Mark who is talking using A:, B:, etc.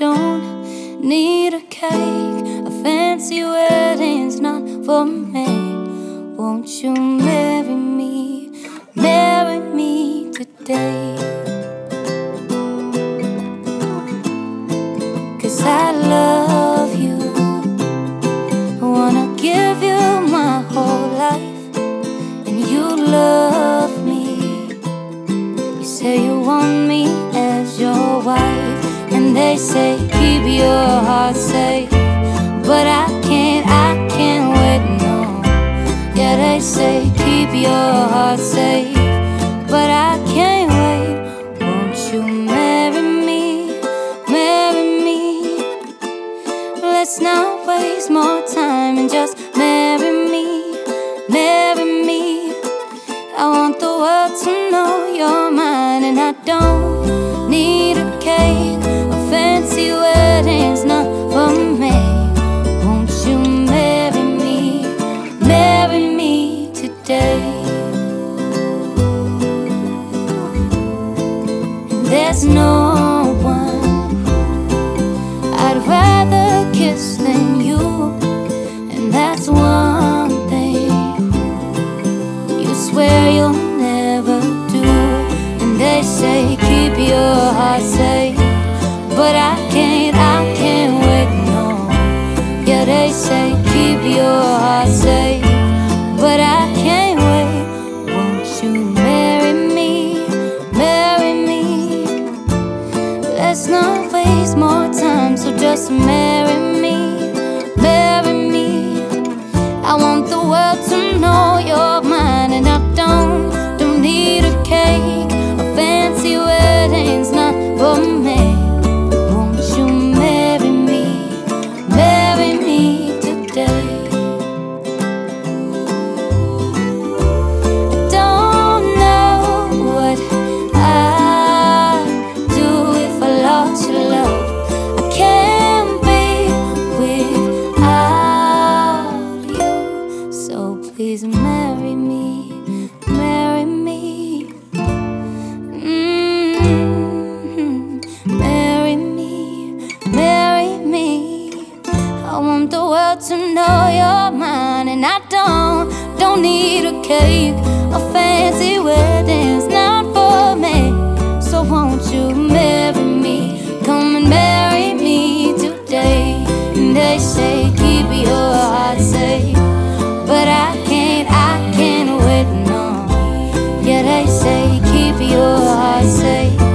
A: need a cake. A fancy wedding's not for me. Won't you marry me? Marry me today. Cause I love you. I wanna give you my whole life. And you love me. You say you want me they say keep your heart safe. But I can't, I can't wait no. Yeah, they say keep your heart safe. But I can't wait. Won't you marry me? Marry me. Let's not waste more time and just marry me. Marry me. I want the world to know you're mine, and I don't need a cake. Fancy wedding's not for me. Won't you marry me? Marry me today. There's no one I'd rather kiss than you, and that's one thing you swear you'll never do. And they say keep your heart safe, but I can't, I can't wait no. Yeah, they say keep your heart safe, but I can't wait. Won't you marry me? Marry me. Let's not waste more time, so just marry me, please marry me, marry me. Mm, Marry me, marry me. I want the world to know you're mine, and I don't, don't need a cake. A fancy wedding's keep your heart safe,